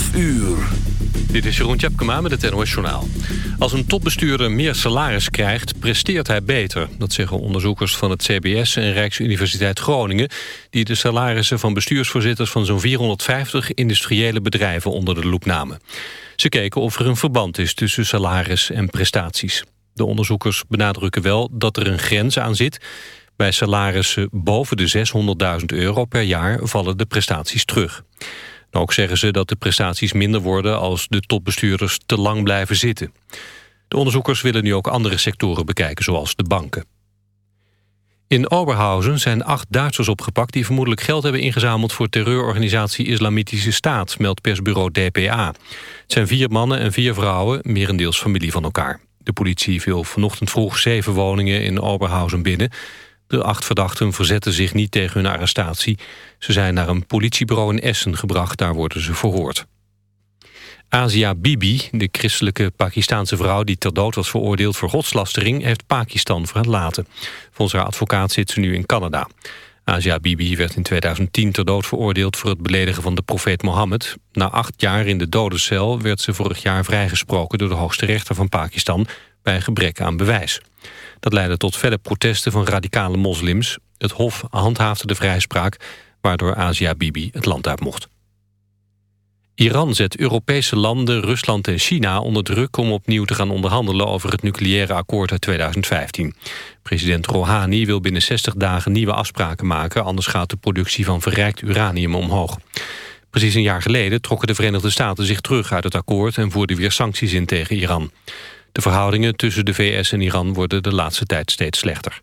12 uur. Dit is Jeroen Tjepkema met het NOS Journaal. Als een topbestuurder meer salaris krijgt, presteert hij beter. Dat zeggen onderzoekers van het CBS en Rijksuniversiteit Groningen... die de salarissen van bestuursvoorzitters van zo'n 450 industriële bedrijven onder de loep namen. Ze keken of er een verband is tussen salaris en prestaties. De onderzoekers benadrukken wel dat er een grens aan zit... Bij salarissen boven de 600.000 euro per jaar vallen de prestaties terug. Ook zeggen ze dat de prestaties minder worden als de topbestuurders te lang blijven zitten. De onderzoekers willen nu ook andere sectoren bekijken, zoals de banken. In Oberhausen zijn acht Duitsers opgepakt... die vermoedelijk geld hebben ingezameld voor terreurorganisatie Islamitische Staat... meldt persbureau DPA. Het zijn vier mannen en vier vrouwen, merendeels familie van elkaar. De politie viel vanochtend vroeg zeven woningen in Oberhausen binnen. De acht verdachten verzetten zich niet tegen hun arrestatie. Ze zijn naar een politiebureau in Essen gebracht. Daar worden ze verhoord. Asia Bibi, de christelijke Pakistaanse vrouw... die ter dood was veroordeeld voor godslastering... heeft Pakistan verlaten. Volgens haar advocaat zit ze nu in Canada. Asia Bibi werd in 2010 ter dood veroordeeld... voor het beledigen van de profeet Mohammed. Na acht jaar in de dodencel werd ze vorig jaar vrijgesproken... door de hoogste rechter van Pakistan bij gebrek aan bewijs. Dat leidde tot verder protesten van radicale moslims. Het Hof handhaafde de vrijspraak, waardoor Asia Bibi het land uit mocht. Iran zet Europese landen, Rusland en China onder druk... om opnieuw te gaan onderhandelen over het nucleaire akkoord uit 2015. President Rouhani wil binnen 60 dagen nieuwe afspraken maken... anders gaat de productie van verrijkt uranium omhoog. Precies een jaar geleden trokken de Verenigde Staten zich terug uit het akkoord... en voerden weer sancties in tegen Iran. De verhoudingen tussen de VS en Iran worden de laatste tijd steeds slechter.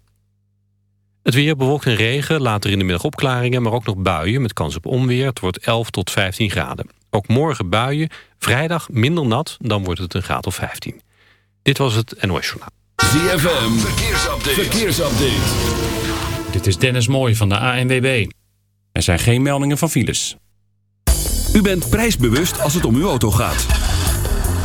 Het weer bewolkt en regen, later in de middag opklaringen... maar ook nog buien met kans op onweer. Het wordt 11 tot 15 graden. Ook morgen buien, vrijdag minder nat, dan wordt het een graad of 15. Dit was het NOS Journaal. ZFM, verkeersupdate. verkeersupdate. Dit is Dennis Mooij van de ANWB. Er zijn geen meldingen van files. U bent prijsbewust als het om uw auto gaat.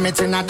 Man. Ram it in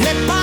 Le parole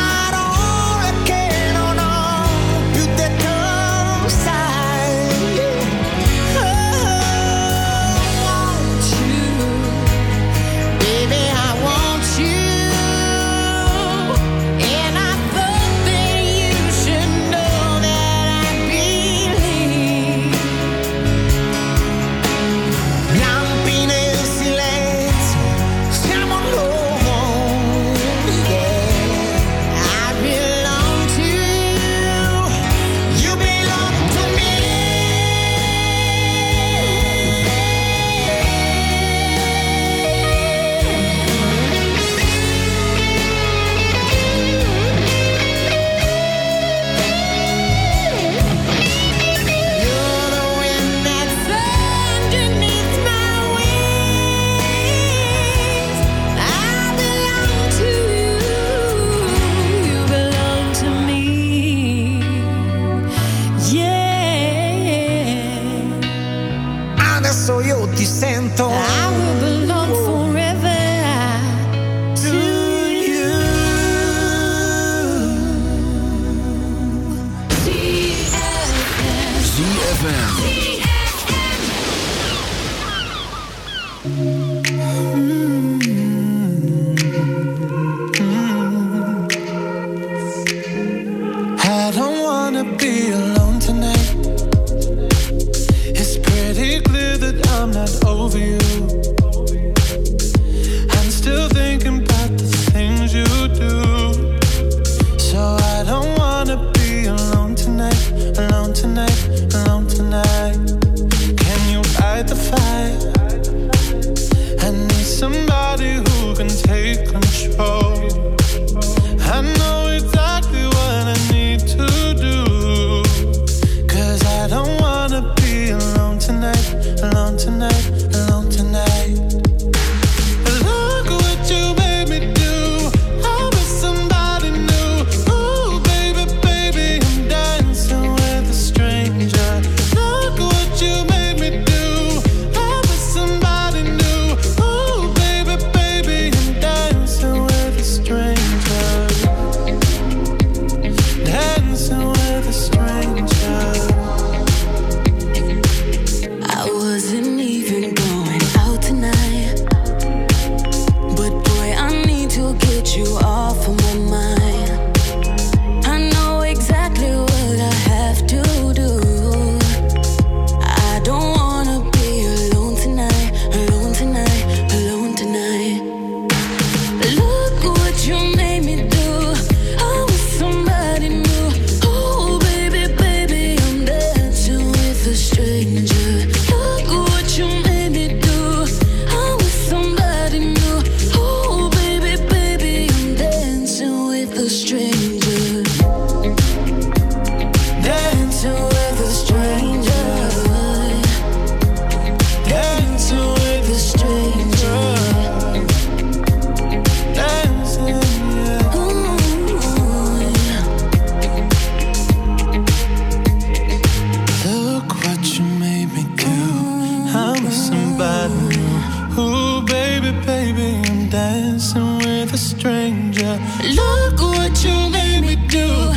a stranger. Look what you made me do.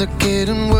are getting worried.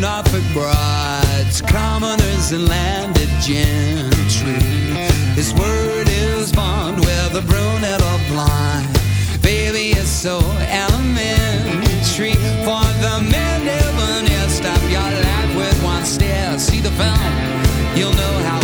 Norfolk brides, commoners and landed gentry. His word is bond, whether brunette or blind. Baby, it's so elementary. For the men never near stop your life with one stare. See the film, you'll know how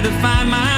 try to find my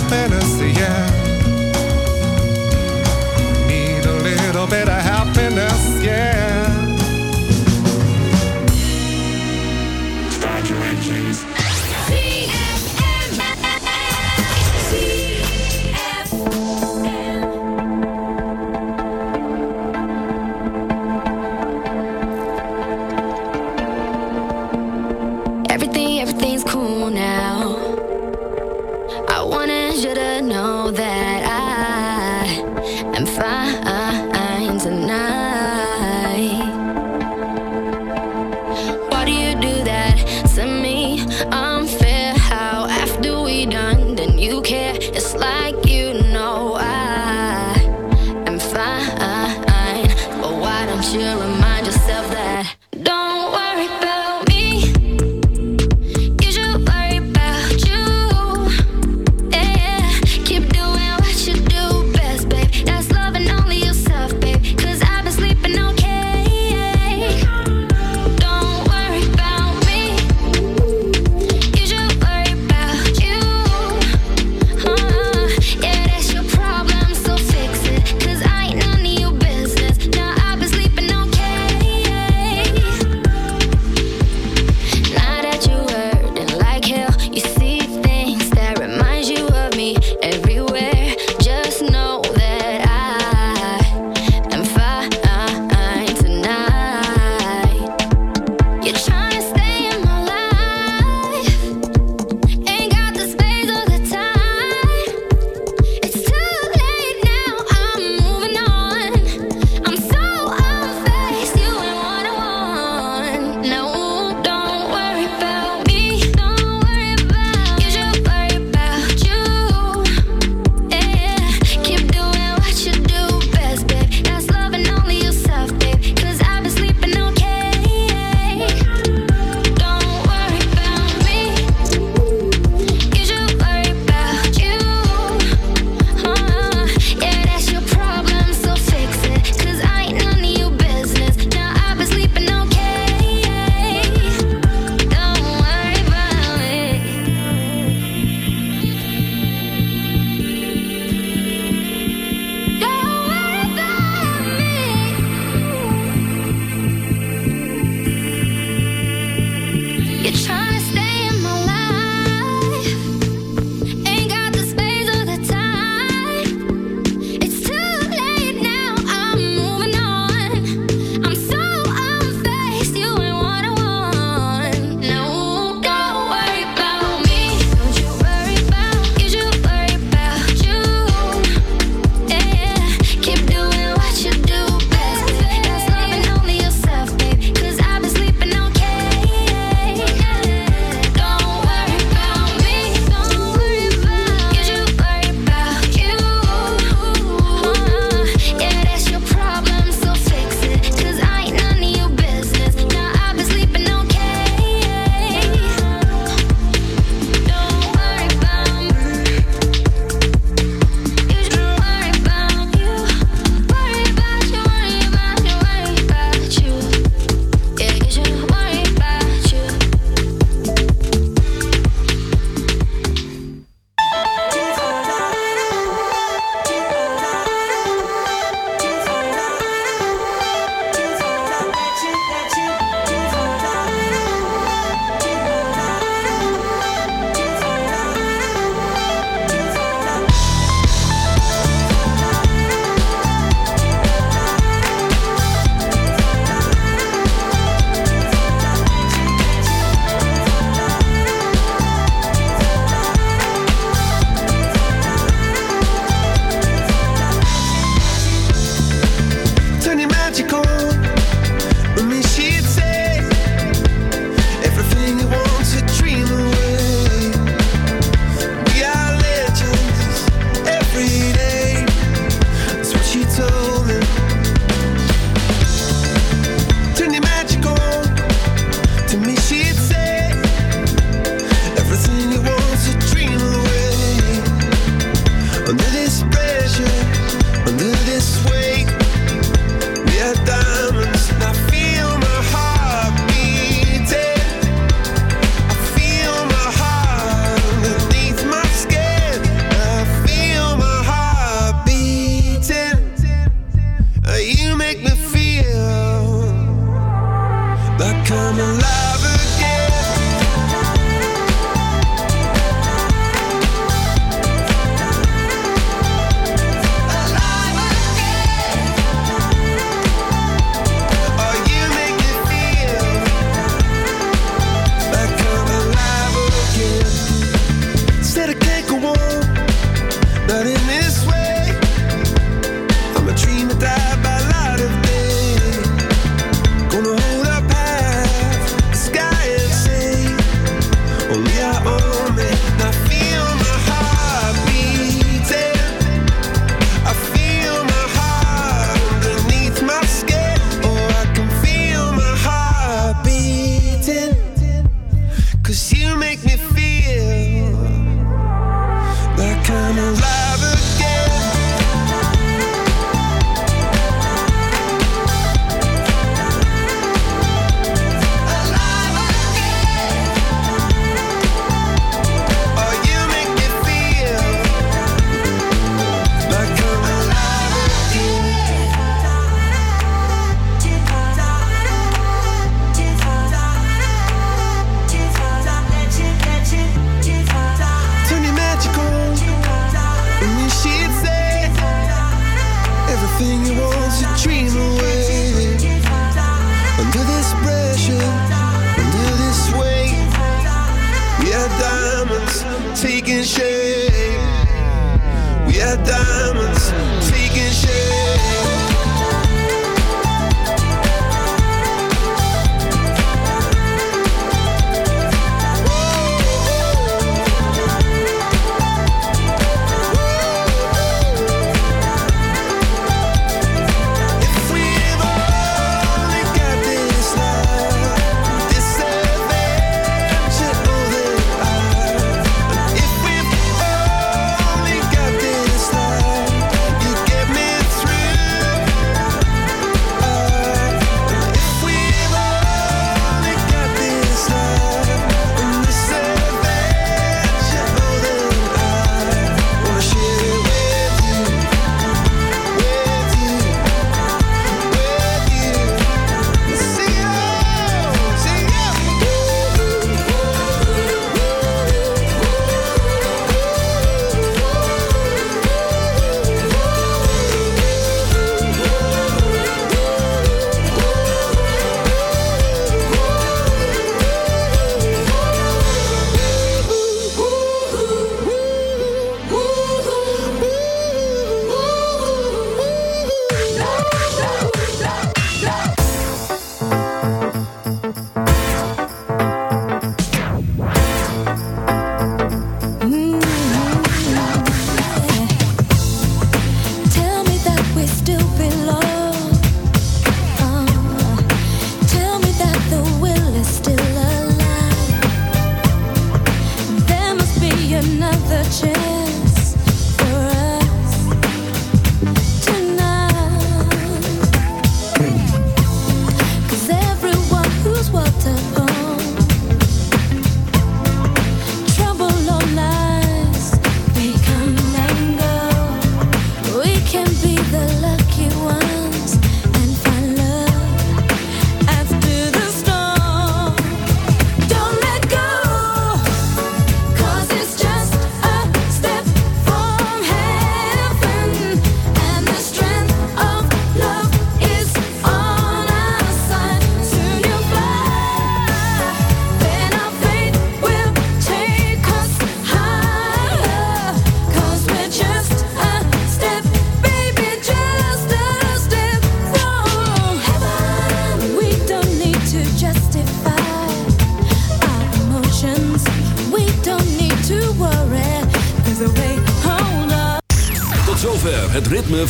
yeah. Need a little bit of happiness, yeah.